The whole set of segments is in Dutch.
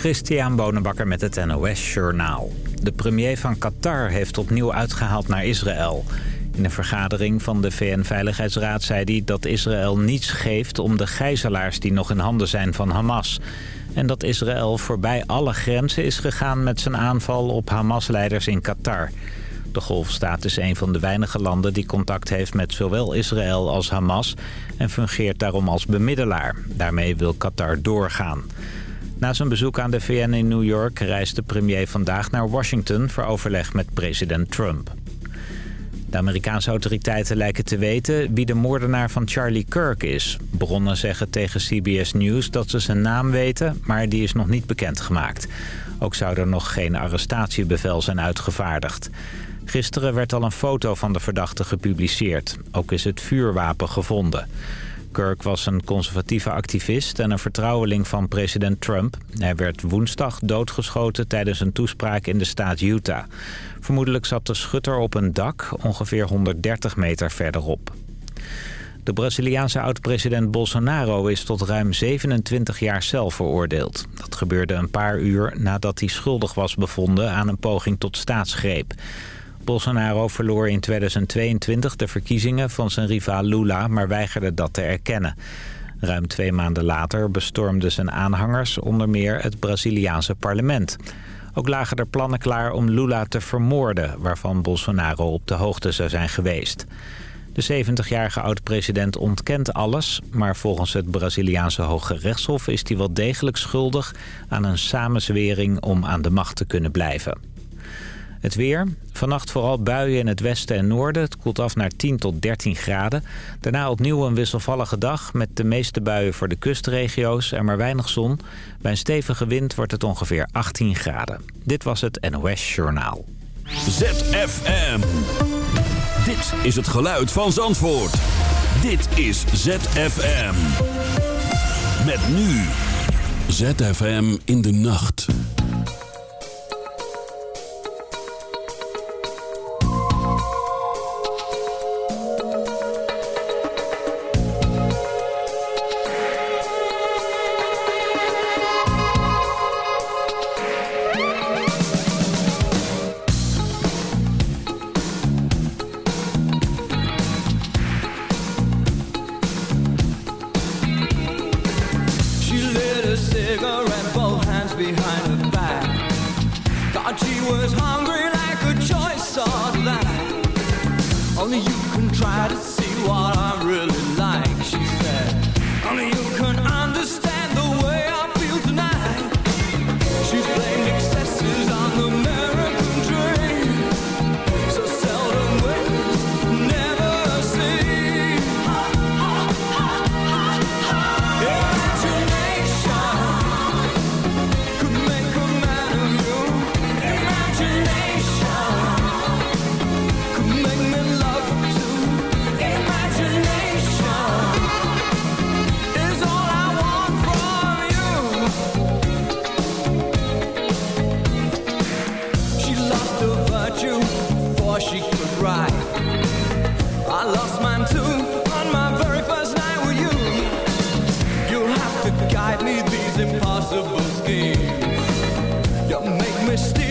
Christian Bonenbakker met het NOS Journaal. De premier van Qatar heeft opnieuw uitgehaald naar Israël. In een vergadering van de VN-veiligheidsraad zei hij dat Israël niets geeft... om de gijzelaars die nog in handen zijn van Hamas. En dat Israël voorbij alle grenzen is gegaan met zijn aanval op Hamas-leiders in Qatar. De golfstaat is een van de weinige landen die contact heeft met zowel Israël als Hamas... en fungeert daarom als bemiddelaar. Daarmee wil Qatar doorgaan. Na zijn bezoek aan de VN in New York reist de premier vandaag naar Washington... voor overleg met president Trump. De Amerikaanse autoriteiten lijken te weten wie de moordenaar van Charlie Kirk is. Bronnen zeggen tegen CBS News dat ze zijn naam weten, maar die is nog niet bekendgemaakt. Ook zou er nog geen arrestatiebevel zijn uitgevaardigd. Gisteren werd al een foto van de verdachte gepubliceerd. Ook is het vuurwapen gevonden. Kirk was een conservatieve activist en een vertrouweling van president Trump. Hij werd woensdag doodgeschoten tijdens een toespraak in de staat Utah. Vermoedelijk zat de schutter op een dak ongeveer 130 meter verderop. De Braziliaanse oud-president Bolsonaro is tot ruim 27 jaar cel veroordeeld. Dat gebeurde een paar uur nadat hij schuldig was bevonden aan een poging tot staatsgreep. Bolsonaro verloor in 2022 de verkiezingen van zijn rivaal Lula, maar weigerde dat te erkennen. Ruim twee maanden later bestormden zijn aanhangers onder meer het Braziliaanse parlement. Ook lagen er plannen klaar om Lula te vermoorden, waarvan Bolsonaro op de hoogte zou zijn geweest. De 70-jarige oud-president ontkent alles, maar volgens het Braziliaanse Hoge Rechtshof is hij wel degelijk schuldig aan een samenzwering om aan de macht te kunnen blijven. Het weer. Vannacht vooral buien in het westen en noorden. Het koelt af naar 10 tot 13 graden. Daarna opnieuw een wisselvallige dag met de meeste buien voor de kustregio's en maar weinig zon. Bij een stevige wind wordt het ongeveer 18 graden. Dit was het NOS Journaal. ZFM. Dit is het geluid van Zandvoort. Dit is ZFM. Met nu. ZFM in de nacht. you make mistakes.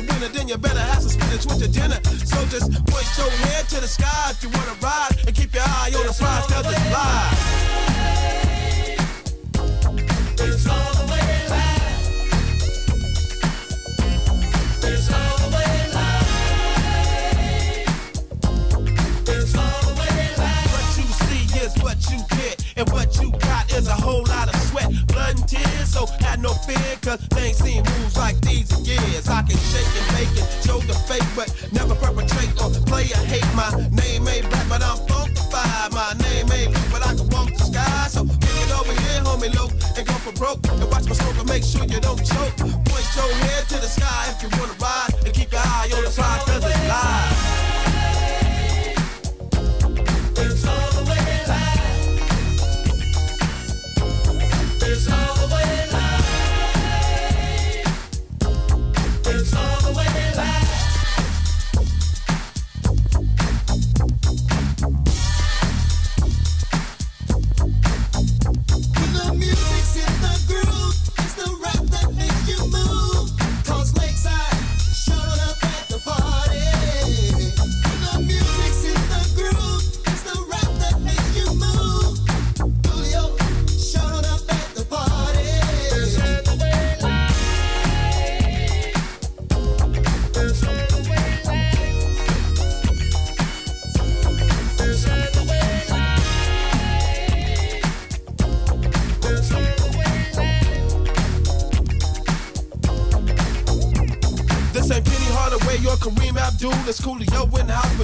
a winner, then you better have some spinach with your dinner. So just point your head to the sky if you wanna ride, and keep your eye on the prize, cause it's live. It's all live. It's all live. What you see is what you get, and what you got is a whole lot of sweat, blood and tears. So had no fear, cause they ain't seen moves like this pocket, shaking, making, show the fake, but never perpetrate or play a hate. My name ain't black, but I'm funkified. My name ain't black, but I can walk the sky. So kick it over here, homie, low, and go for broke. And watch my smoke and make sure you don't choke. Point your head to the sky if you wanna ride, and keep your eye on the prize.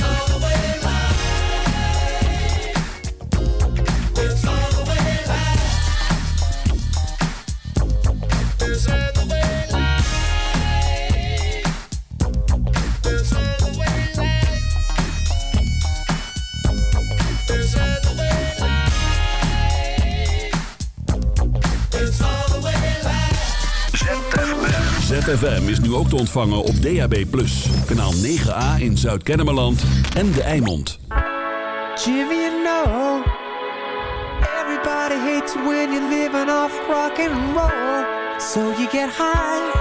Oh. ZFM is nu ook te ontvangen op DAB+. Kanaal 9A in Zuid-Kennemerland en De Eimond. Jimmy, you know, everybody hates when you're living off rock and roll. So you get high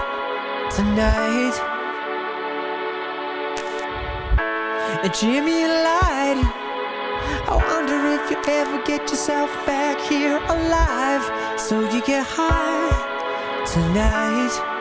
tonight. And Jimmy lied. I wonder if you ever get yourself back here alive. So you get high tonight.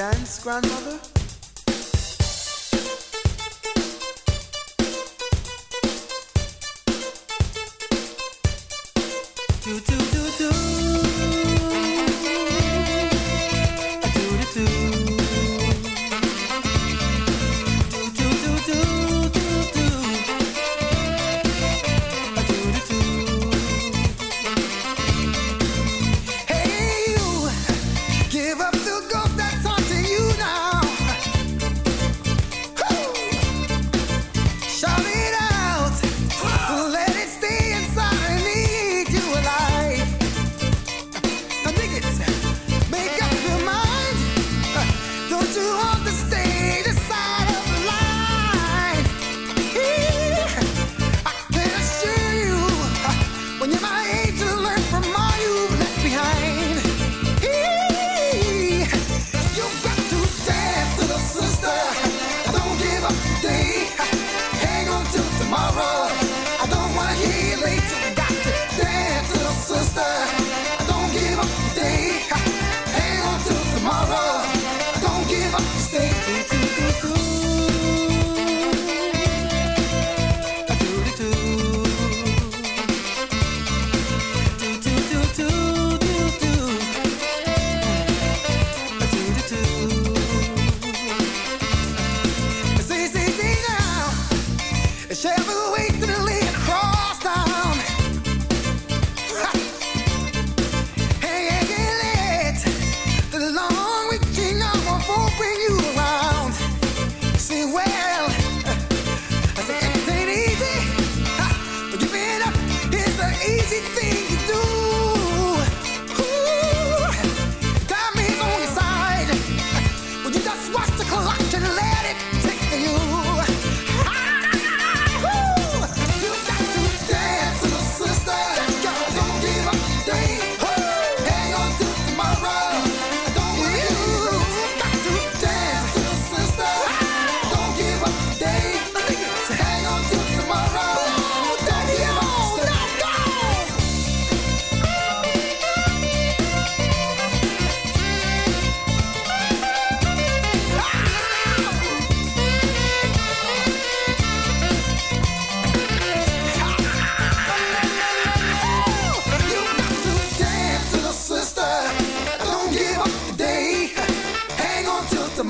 dance, grandmother?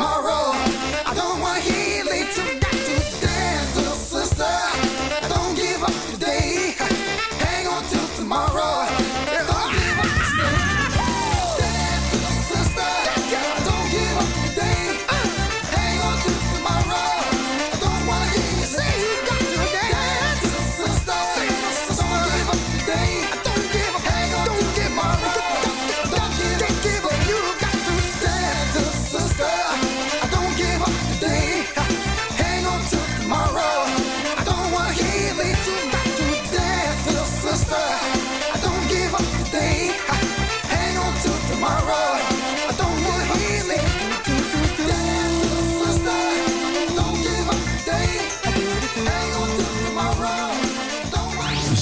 tomorrow.